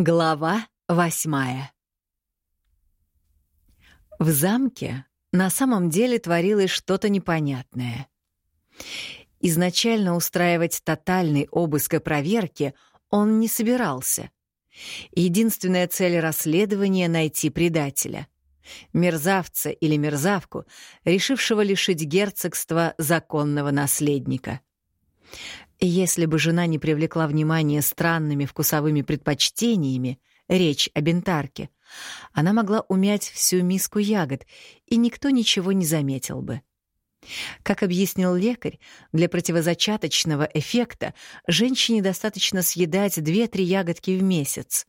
Глава восьмая В замке на самом деле творилось что-то непонятное. Изначально устраивать тотальный обыск и проверки он не собирался. Единственная цель расследования — найти предателя. Мерзавца или мерзавку, решившего лишить герцогства законного наследника. Если бы жена не привлекла внимание странными вкусовыми предпочтениями, речь о бентарке, она могла умять всю миску ягод, и никто ничего не заметил бы. Как объяснил лекарь, для противозачаточного эффекта женщине достаточно съедать 2-3 ягодки в месяц.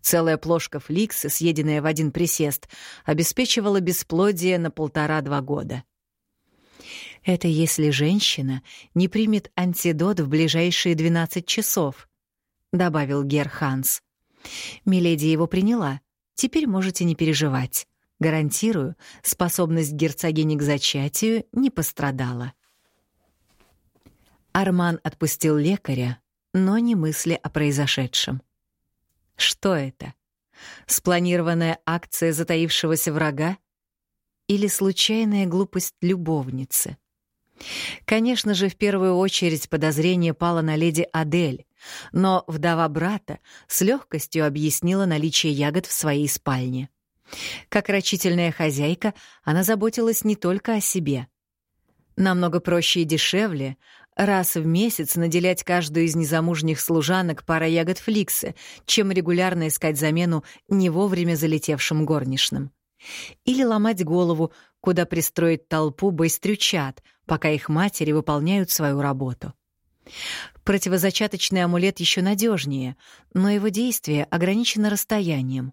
Целая плошка фликса, съеденная в один присест, обеспечивала бесплодие на полтора-два года. Это если женщина не примет антидот в ближайшие 12 часов, добавил Гер Ханс. Миледи его приняла. Теперь можете не переживать. Гарантирую, способность герцогини к зачатию не пострадала. Арман отпустил лекаря, но не мысли о произошедшем. Что это? Спланированная акция затаившегося врага или случайная глупость любовницы? Конечно же, в первую очередь подозрение пало на леди Адель, но вдова брата с легкостью объяснила наличие ягод в своей спальне. Как рачительная хозяйка, она заботилась не только о себе. Намного проще и дешевле раз в месяц наделять каждую из незамужних служанок парой ягод фликсы, чем регулярно искать замену не вовремя залетевшим горничным. Или ломать голову, куда пристроить толпу байстрючат, пока их матери выполняют свою работу. Противозачаточный амулет еще надежнее, но его действие ограничено расстоянием.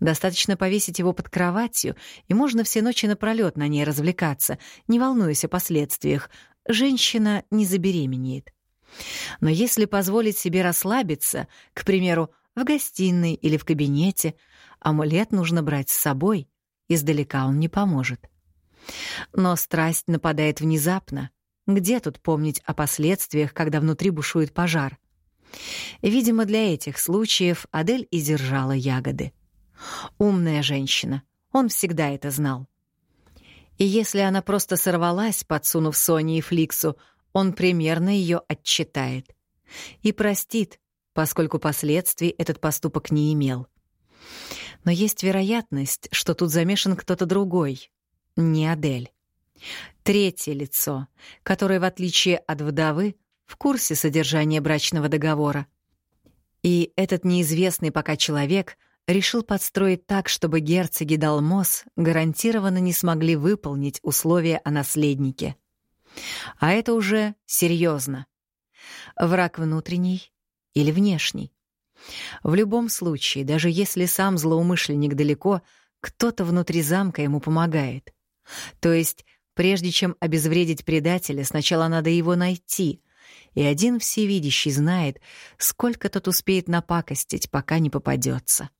Достаточно повесить его под кроватью, и можно все ночи напролёт на ней развлекаться, не волнуясь о последствиях. Женщина не забеременеет. Но если позволить себе расслабиться, к примеру, в гостиной или в кабинете, амулет нужно брать с собой, издалека он не поможет. Но страсть нападает внезапно. Где тут помнить о последствиях, когда внутри бушует пожар? Видимо, для этих случаев Адель и держала ягоды. Умная женщина. Он всегда это знал. И если она просто сорвалась, подсунув Соне и Фликсу, он примерно ее отчитает. И простит, поскольку последствий этот поступок не имел. Но есть вероятность, что тут замешан кто-то другой, не Адель. Третье лицо, которое, в отличие от вдовы, в курсе содержания брачного договора. И этот неизвестный пока человек решил подстроить так, чтобы герцоги Далмос гарантированно не смогли выполнить условия о наследнике. А это уже серьезно. Враг внутренний или внешний. В любом случае, даже если сам злоумышленник далеко, кто-то внутри замка ему помогает. То есть, прежде чем обезвредить предателя, сначала надо его найти. И один всевидящий знает, сколько тот успеет напакостить, пока не попадется.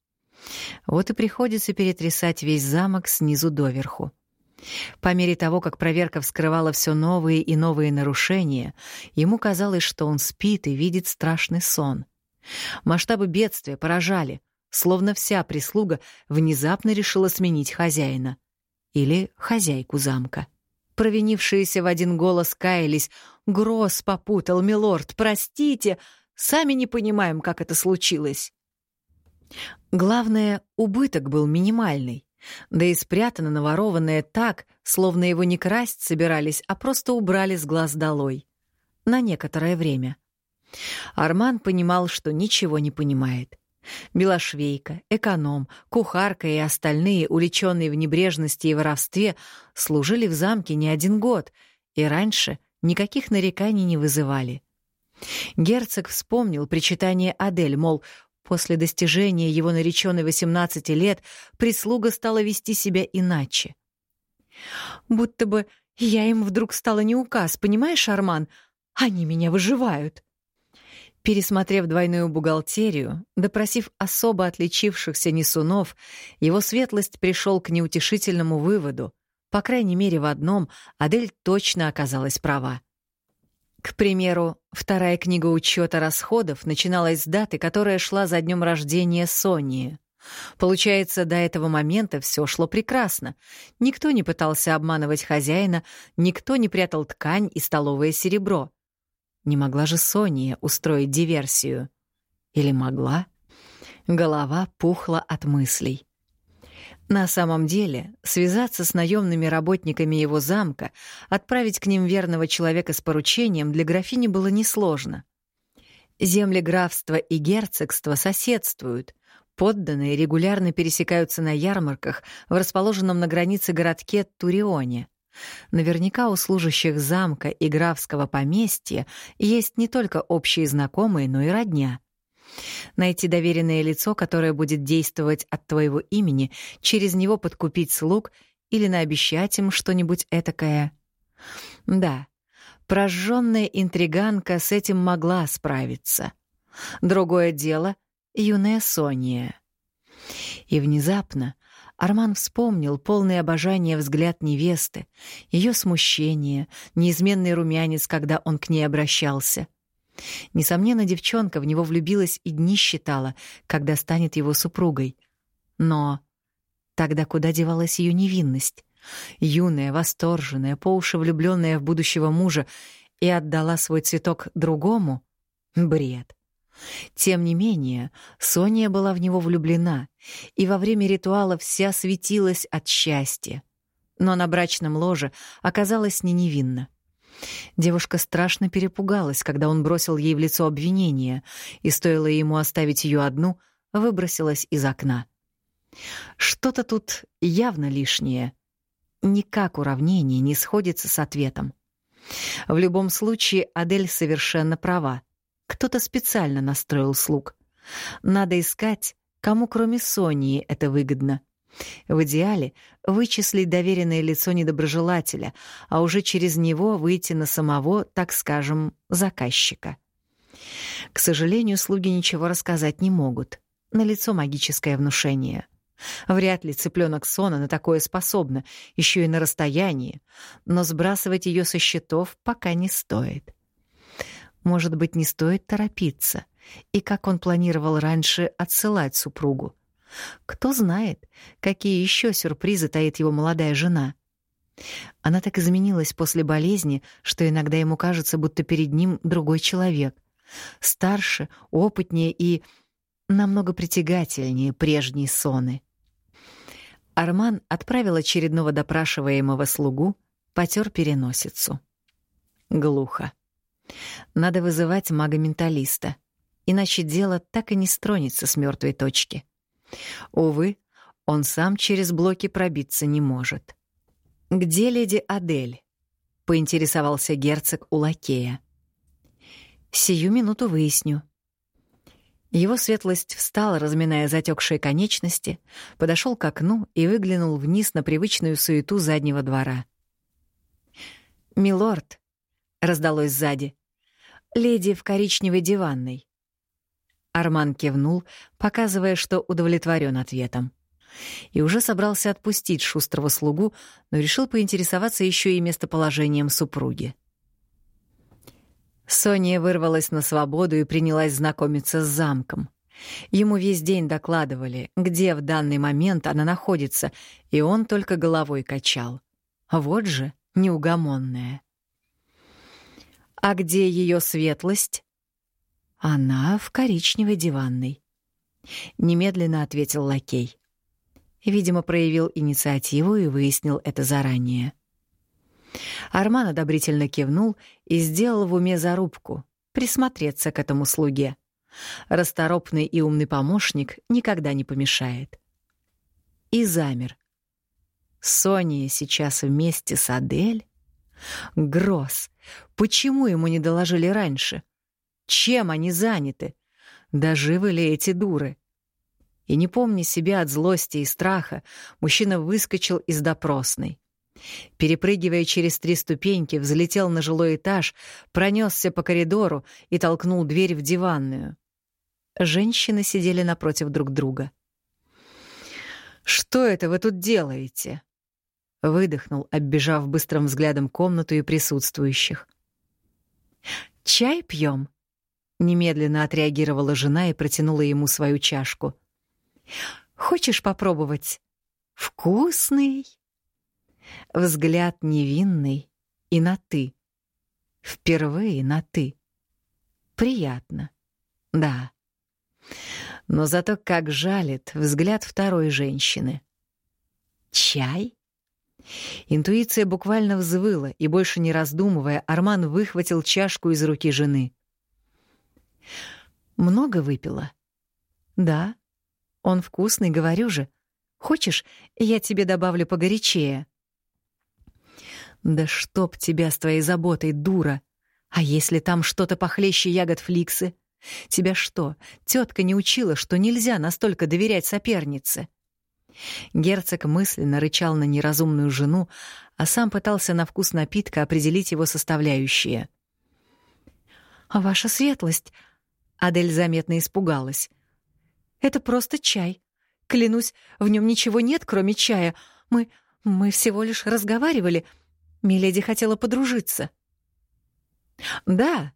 Вот и приходится перетрясать весь замок снизу доверху. По мере того, как проверка вскрывала все новые и новые нарушения, ему казалось, что он спит и видит страшный сон. Масштабы бедствия поражали, словно вся прислуга внезапно решила сменить хозяина — или хозяйку замка. Провинившиеся в один голос каялись. «Гроз попутал, милорд, простите! Сами не понимаем, как это случилось». Главное, убыток был минимальный. Да и спрятано наворованное так, словно его не красть собирались, а просто убрали с глаз долой. На некоторое время. Арман понимал, что ничего не понимает. Белошвейка, эконом, кухарка и остальные, уличенные в небрежности и воровстве, служили в замке не один год и раньше никаких нареканий не вызывали. Герцог вспомнил причитание Адель, мол, после достижения его нареченной 18 лет прислуга стала вести себя иначе. «Будто бы я им вдруг стала не указ, понимаешь, Арман? Они меня выживают». Пересмотрев двойную бухгалтерию, допросив особо отличившихся несунов, его светлость пришел к неутешительному выводу. По крайней мере, в одном Адель точно оказалась права. К примеру, вторая книга учета расходов начиналась с даты, которая шла за днем рождения Сонии. Получается, до этого момента все шло прекрасно. Никто не пытался обманывать хозяина, никто не прятал ткань и столовое серебро. Не могла же Сония устроить диверсию. Или могла? Голова пухла от мыслей. На самом деле, связаться с наемными работниками его замка, отправить к ним верного человека с поручением для графини было несложно. Земли графства и герцогства соседствуют. Подданные регулярно пересекаются на ярмарках в расположенном на границе городке Турионе. Наверняка у служащих замка и графского поместья есть не только общие знакомые, но и родня. Найти доверенное лицо, которое будет действовать от твоего имени, через него подкупить слуг или наобещать им что-нибудь этакое. Да, прожженная интриганка с этим могла справиться. Другое дело — юная Сония. И внезапно Арман вспомнил полный обожания взгляд невесты, ее смущение, неизменный румянец, когда он к ней обращался — Несомненно, девчонка в него влюбилась и дни считала, когда станет его супругой. Но тогда куда девалась ее невинность? Юная, восторженная, по уши влюбленная в будущего мужа и отдала свой цветок другому? Бред. Тем не менее, Соня была в него влюблена, и во время ритуала вся светилась от счастья. Но на брачном ложе оказалась не невинна. Девушка страшно перепугалась, когда он бросил ей в лицо обвинение, и стоило ему оставить ее одну, выбросилась из окна. Что-то тут явно лишнее. Никак уравнение не сходится с ответом. В любом случае, Адель совершенно права. Кто-то специально настроил слуг. Надо искать, кому кроме Сонии это выгодно. В идеале вычислить доверенное лицо недоброжелателя, а уже через него выйти на самого, так скажем, заказчика. К сожалению, слуги ничего рассказать не могут. На лицо магическое внушение. Вряд ли цыпленок Сона на такое способна, еще и на расстоянии, но сбрасывать ее со счетов пока не стоит. Может быть, не стоит торопиться, и как он планировал раньше отсылать супругу. Кто знает, какие еще сюрпризы таит его молодая жена. Она так изменилась после болезни, что иногда ему кажется, будто перед ним другой человек. Старше, опытнее и намного притягательнее прежней Соны. Арман отправил очередного допрашиваемого слугу, потер переносицу. Глухо. Надо вызывать мага-менталиста, иначе дело так и не стронется с мертвой точки. Увы, он сам через блоки пробиться не может. «Где леди Адель?» — поинтересовался герцог у лакея. «Сию минуту выясню». Его светлость встал, разминая затекшие конечности, подошел к окну и выглянул вниз на привычную суету заднего двора. «Милорд», — раздалось сзади, — «леди в коричневой диванной». Арман кивнул, показывая, что удовлетворен ответом. И уже собрался отпустить шустрого слугу, но решил поинтересоваться еще и местоположением супруги. Соня вырвалась на свободу и принялась знакомиться с замком. Ему весь день докладывали, где в данный момент она находится, и он только головой качал. Вот же неугомонная. «А где ее светлость?» Она в коричневой диванной. Немедленно ответил лакей. Видимо, проявил инициативу и выяснил это заранее. Арман одобрительно кивнул и сделал в уме зарубку присмотреться к этому слуге. Расторопный и умный помощник никогда не помешает. И замер. Соня сейчас вместе с Адель? Гроз. Почему ему не доложили раньше? Чем они заняты? Да живы ли эти дуры? И не помня себя от злости и страха, мужчина выскочил из допросной. Перепрыгивая через три ступеньки, взлетел на жилой этаж, пронесся по коридору и толкнул дверь в диванную. Женщины сидели напротив друг друга. «Что это вы тут делаете?» Выдохнул, оббежав быстрым взглядом комнату и присутствующих. «Чай пьем?» Немедленно отреагировала жена и протянула ему свою чашку. «Хочешь попробовать?» «Вкусный!» Взгляд невинный и на «ты». Впервые на «ты». Приятно. Да. Но зато как жалит взгляд второй женщины. «Чай?» Интуиция буквально взвыла, и больше не раздумывая, Арман выхватил чашку из руки жены. «Много выпила?» «Да. Он вкусный, говорю же. Хочешь, я тебе добавлю погорячее?» «Да чтоб тебя с твоей заботой, дура! А если там что-то похлеще ягод фликсы? Тебя что, тетка не учила, что нельзя настолько доверять сопернице?» Герцог мысленно рычал на неразумную жену, а сам пытался на вкус напитка определить его составляющие. «А ваша светлость...» Адель заметно испугалась. «Это просто чай. Клянусь, в нем ничего нет, кроме чая. Мы... мы всего лишь разговаривали. Миледи хотела подружиться». «Да,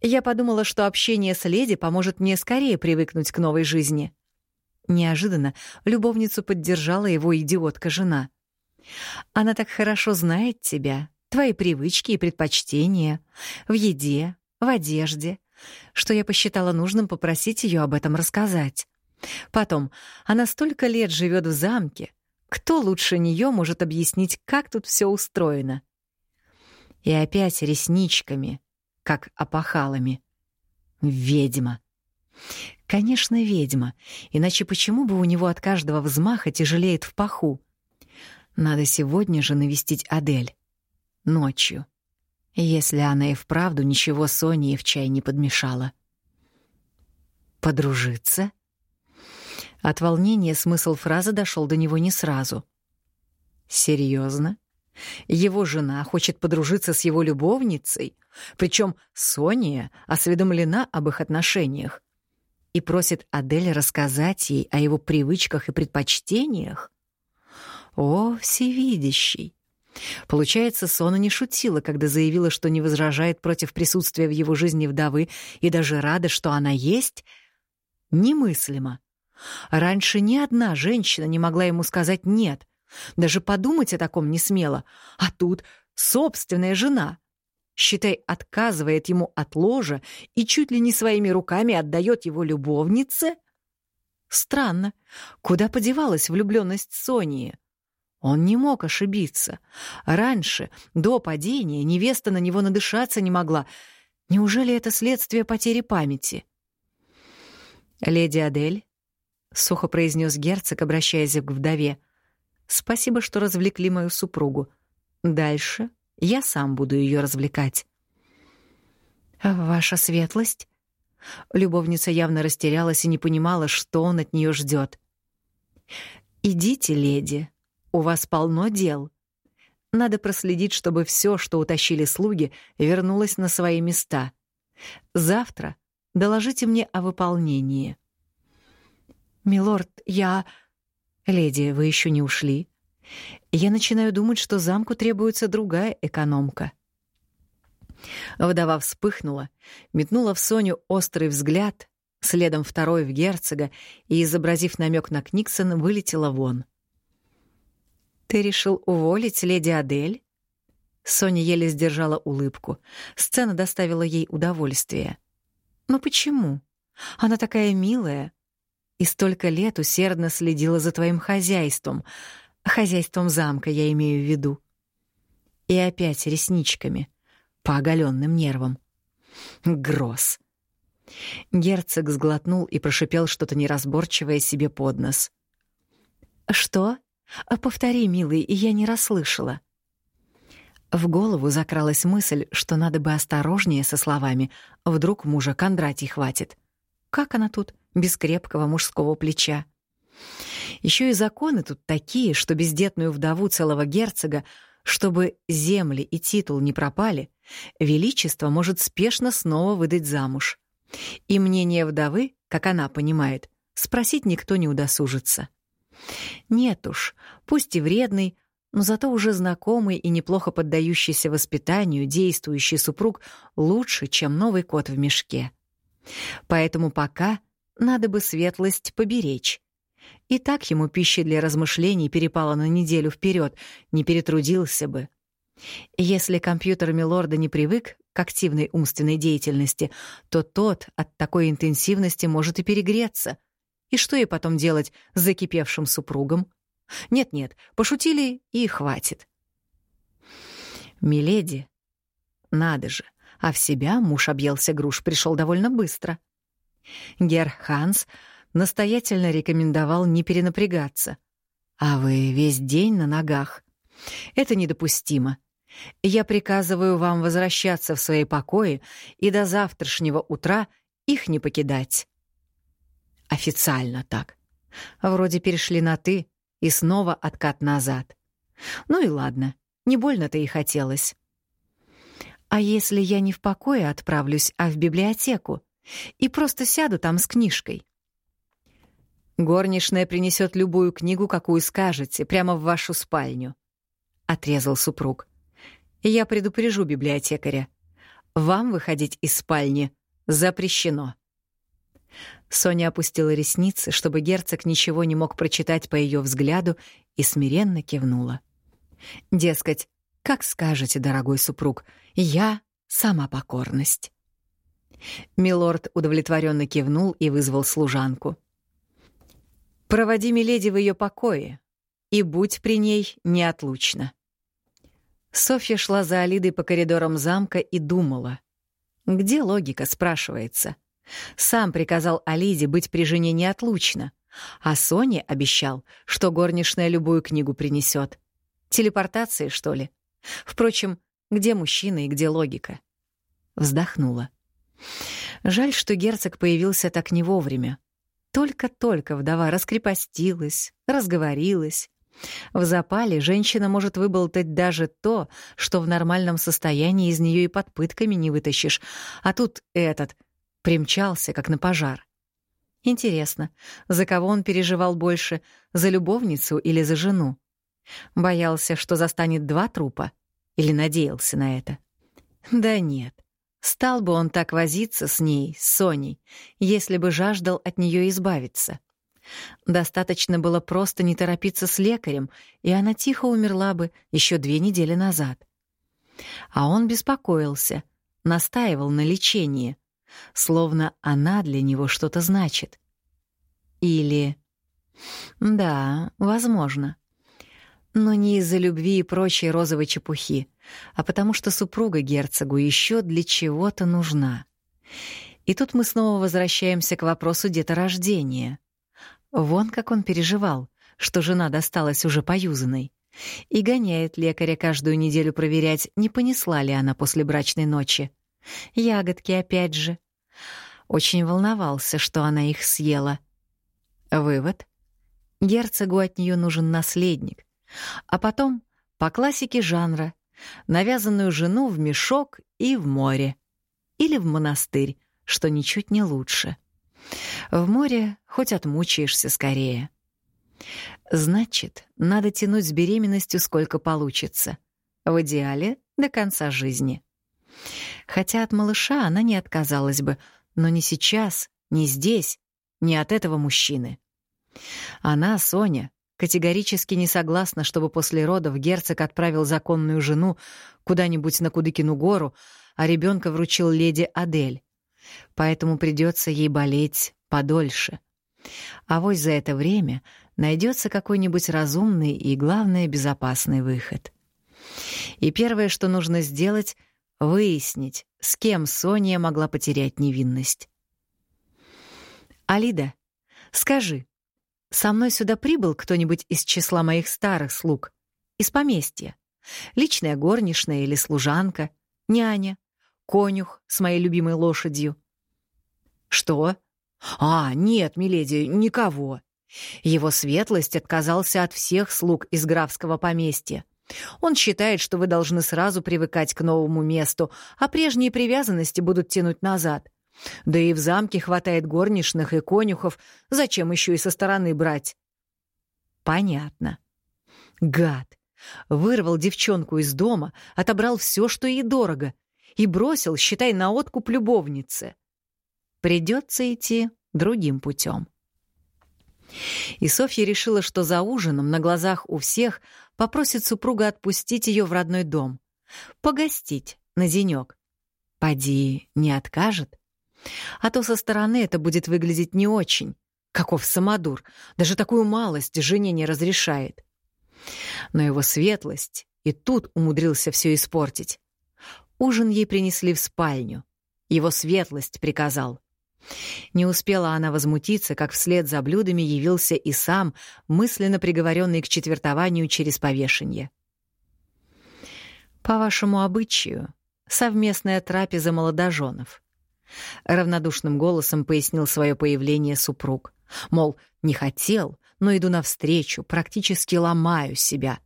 я подумала, что общение с леди поможет мне скорее привыкнуть к новой жизни». Неожиданно любовницу поддержала его идиотка-жена. «Она так хорошо знает тебя, твои привычки и предпочтения, в еде, в одежде, что я посчитала нужным попросить ее об этом рассказать. Потом, она столько лет живет в замке, кто лучше нее может объяснить, как тут все устроено?» И опять ресничками, как опахалами. Ведьма. Конечно, ведьма. Иначе почему бы у него от каждого взмаха тяжелеет в паху? Надо сегодня же навестить Адель. Ночью. Если она и вправду ничего Соне в чай не подмешала. Подружиться? От волнения смысл фразы дошел до него не сразу. Серьезно? Его жена хочет подружиться с его любовницей, причем Соня осведомлена об их отношениях и просит Адель рассказать ей о его привычках и предпочтениях? О, всевидящий! Получается, Сона не шутила, когда заявила, что не возражает против присутствия в его жизни вдовы и даже рада, что она есть? Немыслимо. Раньше ни одна женщина не могла ему сказать «нет», даже подумать о таком не смела, а тут собственная жена — считай, отказывает ему от ложа и чуть ли не своими руками отдает его любовнице? Странно, куда подевалась влюбленность Сонии? Он не мог ошибиться. Раньше, до падения, невеста на него надышаться не могла. Неужели это следствие потери памяти? «Леди Адель», — сухо произнес герцог, обращаясь к вдове, — «спасибо, что развлекли мою супругу. Дальше я сам буду ее развлекать. Ваша светлость? Любовница явно растерялась и не понимала, что он от нее ждет. Идите, леди, у вас полно дел. Надо проследить, чтобы все, что утащили слуги, вернулось на свои места. Завтра доложите мне о выполнении. Милорд, я... Леди, вы еще не ушли? Я начинаю думать, что замку требуется другая экономка. Вдова вспыхнула, метнула в Соню острый взгляд, следом второй в герцога и, изобразив намек на Книксон, вылетела вон. «Ты решил уволить леди Адель?» Соня еле сдержала улыбку. Сцена доставила ей удовольствие. «Но почему? Она такая милая и столько лет усердно следила за твоим хозяйством. Хозяйством замка я имею в виду. И опять ресничками, по оголенным нервам. Гроз. Герцог сглотнул и прошипел что-то неразборчивое себе под нос. «Что? А повтори, милый, я не расслышала». В голову закралась мысль, что надо бы осторожнее со словами, вдруг мужа Кондратий хватит. Как она тут, без крепкого мужского плеча? Еще и законы тут такие, что бездетную вдову целого герцога, чтобы земли и титул не пропали, величество может спешно снова выдать замуж. И мнение вдовы, как она понимает, спросить никто не удосужится. Нет уж, пусть и вредный, но зато уже знакомый и неплохо поддающийся воспитанию действующий супруг лучше, чем новый кот в мешке. Поэтому пока надо бы светлость поберечь. И так ему пищи для размышлений перепало на неделю вперед, не перетрудился бы. Если компьютер Милорда не привык к активной умственной деятельности, то тот от такой интенсивности может и перегреться. И что ей потом делать с закипевшим супругом? Нет-нет, пошутили и хватит. Миледи, надо же, а в себя муж объелся груш пришел довольно быстро. Гер Ханс настоятельно рекомендовал не перенапрягаться. А вы весь день на ногах. Это недопустимо. Я приказываю вам возвращаться в свои покои и до завтрашнего утра их не покидать. Официально так. Вроде перешли на «ты», и снова откат назад. Ну и ладно, не больно-то и хотелось. А если я не в покое отправлюсь, а в библиотеку, и просто сяду там с книжкой? Горничная принесет любую книгу, какую скажете, прямо в вашу спальню, — отрезал супруг. Я предупрежу библиотекаря. Вам выходить из спальни запрещено. Соня опустила ресницы, чтобы герцог ничего не мог прочитать по ее взгляду, и смиренно кивнула. Дескать, как скажете, дорогой супруг, я сама покорность. Милорд удовлетворенно кивнул и вызвал служанку. «Проводи миледи в ее покое, и будь при ней неотлучно». Софья шла за Алидой по коридорам замка и думала. Где логика, спрашивается? — сам приказал Алиде быть при жене неотлучно, а Соне обещал, что горничная любую книгу принесет. Телепортации, что ли? Впрочем, где мужчина и где логика? Вздохнула. Жаль, что герцог появился так не вовремя. Только-только вдова раскрепостилась, разговорилась. В запале женщина может выболтать даже то, что в нормальном состоянии из нее и под пытками не вытащишь. А тут этот — Примчался, как на пожар. Интересно, за кого он переживал больше, за любовницу или за жену? Боялся, что застанет два трупа? Или надеялся на это? Да нет. Стал бы он так возиться с ней, с Соней, если бы жаждал от нее избавиться. Достаточно было просто не торопиться с лекарем, и она тихо умерла бы еще две недели назад. А он беспокоился, настаивал на лечении — словно она для него что-то значит. Или... Да, возможно. Но не из-за любви и прочей розовой чепухи, а потому что супруга герцогу еще для чего-то нужна. И тут мы снова возвращаемся к вопросу деторождения. Вон как он переживал, что жена досталась уже поюзанной. И гоняет лекаря каждую неделю проверять, не понесла ли она после брачной ночи. Ягодки опять же. Очень волновался, что она их съела. Вывод. Герцогу от нее нужен наследник. А потом, по классике жанра, навязанную жену в мешок и в море. Или в монастырь, что ничуть не лучше. В море хоть отмучаешься скорее. Значит, надо тянуть с беременностью сколько получится. В идеале — до конца жизни. Хотя от малыша она не отказалась бы, но не сейчас, не здесь, не от этого мужчины. Она, Соня, категорически не согласна, чтобы после родов герцог отправил законную жену куда-нибудь на Кудыкину гору, а ребенка вручил леди Адель. Поэтому придется ей болеть подольше. А вот за это время найдется какой-нибудь разумный и, главное, безопасный выход. И первое, что нужно сделать — выяснить, с кем Соня могла потерять невинность. «Алида, скажи, со мной сюда прибыл кто-нибудь из числа моих старых слуг? Из поместья? Личная горничная или служанка? Няня? Конюх с моей любимой лошадью?» «Что? А, нет, миледи, никого. Его светлость отказался от всех слуг из графского поместья. Он считает, что вы должны сразу привыкать к новому месту, а прежние привязанности будут тянуть назад. Да и в замке хватает горничных и конюхов, зачем еще и со стороны брать? Понятно. Гад. Вырвал девчонку из дома, отобрал все, что ей дорого, и бросил, считай, на откуп любовницы. Придется идти другим путем. И Софья решила, что за ужином на глазах у всех попросит супруга отпустить ее в родной дом, погостить на денек. Поди не откажет. А то со стороны это будет выглядеть не очень. Каков самодур, даже такую малость жене не разрешает. Но его светлость и тут умудрился все испортить. Ужин ей принесли в спальню. Его светлость приказал. Не успела она возмутиться, как вслед за блюдами явился и сам, мысленно приговоренный к четвертованию через повешение. «По вашему обычаю, совместная трапеза молодоженов», — равнодушным голосом пояснил свое появление супруг. Мол, не хотел, но иду навстречу, практически ломаю себя.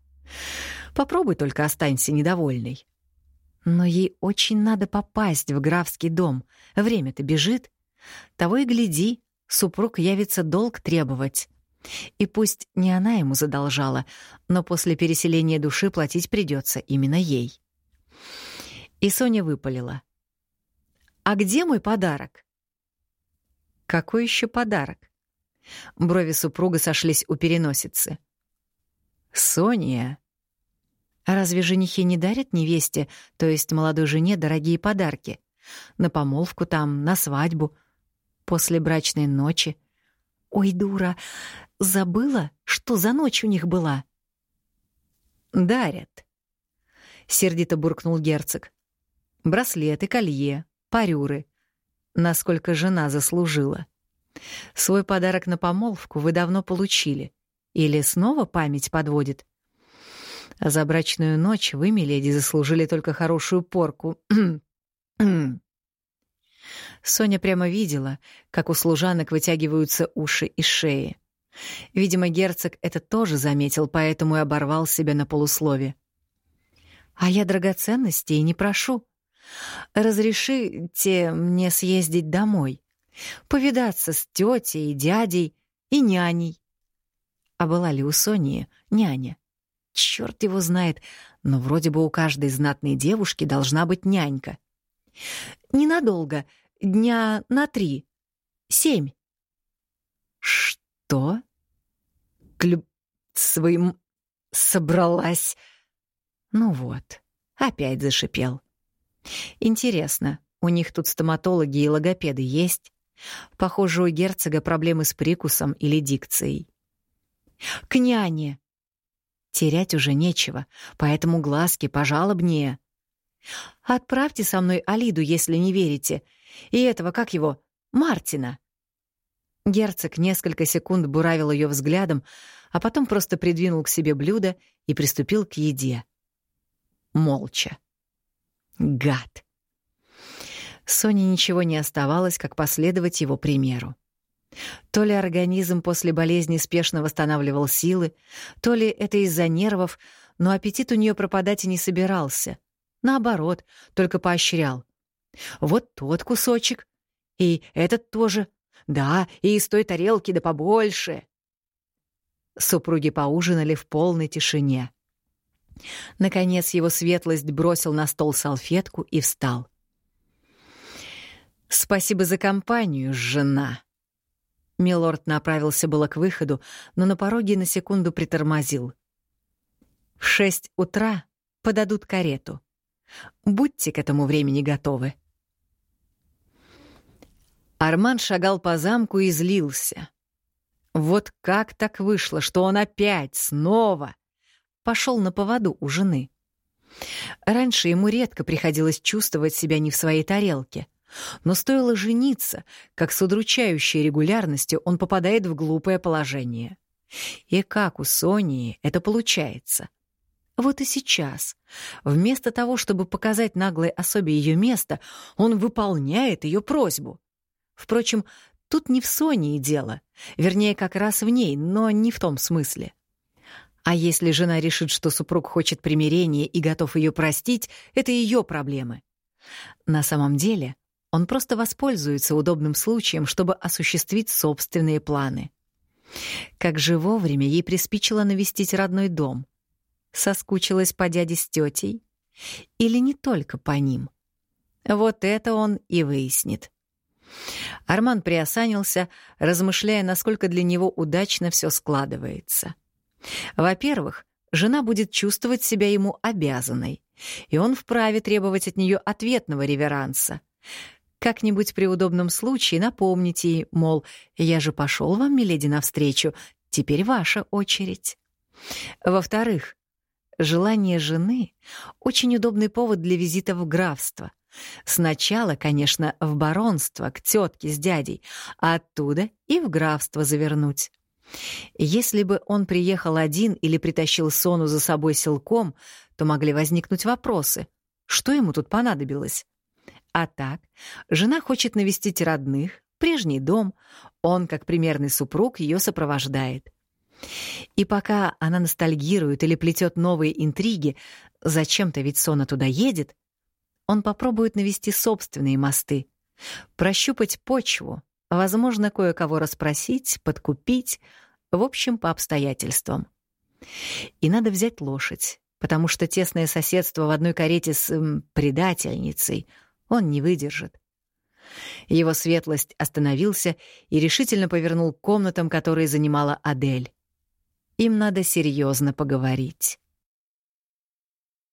Попробуй только останься недовольной. Но ей очень надо попасть в графский дом. Время-то бежит. Того и гляди, супруг явится долг требовать. И пусть не она ему задолжала, но после переселения души платить придется именно ей. И Соня выпалила. «А где мой подарок?» «Какой еще подарок?» Брови супруга сошлись у переносицы. «Соня!» Разве женихи не дарят невесте, то есть молодой жене, дорогие подарки? На помолвку там, на свадьбу, после брачной ночи. Ой, дура, забыла, что за ночь у них была? Дарят. Сердито буркнул герцог. Браслеты, колье, парюры. Насколько жена заслужила. Свой подарок на помолвку вы давно получили. Или снова память подводит? А за брачную ночь вы, миледи, заслужили только хорошую порку. Соня прямо видела, как у служанок вытягиваются уши и шеи. Видимо, герцог это тоже заметил, поэтому и оборвал себя на полуслове. «А я драгоценностей не прошу. Разрешите мне съездить домой, повидаться с тетей дядей и няней». А была ли у Сони няня? Черт его знает, но вроде бы у каждой знатной девушки должна быть нянька. Ненадолго, дня на три. Семь. Что? К люб... своим... собралась... Ну вот, опять зашипел. Интересно, у них тут стоматологи и логопеды есть? Похоже, у герцога проблемы с прикусом или дикцией. «К няне!» Терять уже нечего, поэтому глазки пожалобнее. «Отправьте со мной Алиду, если не верите. И этого, как его, Мартина». Герцог несколько секунд буравил ее взглядом, а потом просто придвинул к себе блюдо и приступил к еде. Молча. Гад. Соне ничего не оставалось, как последовать его примеру. То ли организм после болезни спешно восстанавливал силы, то ли это из-за нервов, но аппетит у нее пропадать и не собирался. Наоборот, только поощрял. Вот тот кусочек. И этот тоже. Да, и из той тарелки да побольше. Супруги поужинали в полной тишине. Наконец его светлость бросил на стол салфетку и встал. «Спасибо за компанию, жена». Милорд направился было к выходу, но на пороге на секунду притормозил. «В шесть утра подадут карету. Будьте к этому времени готовы». Арман шагал по замку и злился. Вот как так вышло, что он опять, снова, пошел на поводу у жены. Раньше ему редко приходилось чувствовать себя не в своей тарелке. Но стоило жениться, как с удручающей регулярностью он попадает в глупое положение. И как у Сонии это получается? Вот и сейчас. Вместо того, чтобы показать наглой особе ее место, он выполняет ее просьбу. Впрочем, тут не в Соне дело. Вернее, как раз в ней, но не в том смысле. А если жена решит, что супруг хочет примирения и готов ее простить, это ее проблемы. На самом деле, он просто воспользуется удобным случаем, чтобы осуществить собственные планы. Как же вовремя ей приспичило навестить родной дом. соскучилась по дяде с тетей? Или не только по ним? Вот это он и выяснит. Арман приосанился, размышляя, насколько для него удачно все складывается. Во-первых, жена будет чувствовать себя ему обязанной, и он вправе требовать от нее ответного реверанса. Как-нибудь при удобном случае напомните ей, мол, «Я же пошел вам, миледи, навстречу, теперь ваша очередь». Во-вторых, желание жены — очень удобный повод для визита в графство. Сначала, конечно, в баронство, к тетке с дядей, а оттуда и в графство завернуть. Если бы он приехал один или притащил Сону за собой силком, то могли возникнуть вопросы. Что ему тут понадобилось? А так, жена хочет навестить родных, прежний дом, он, как примерный супруг, ее сопровождает. И пока она ностальгирует или плетет новые интриги, зачем-то ведь Сона туда едет, он попробует навести собственные мосты, прощупать почву, возможно, кое-кого расспросить, подкупить, в общем, по обстоятельствам. И надо взять лошадь, потому что тесное соседство в одной карете с эм, предательницей он не выдержит. Его светлость остановился и решительно повернул к комнатам, которые занимала Адель. Им надо серьезно поговорить.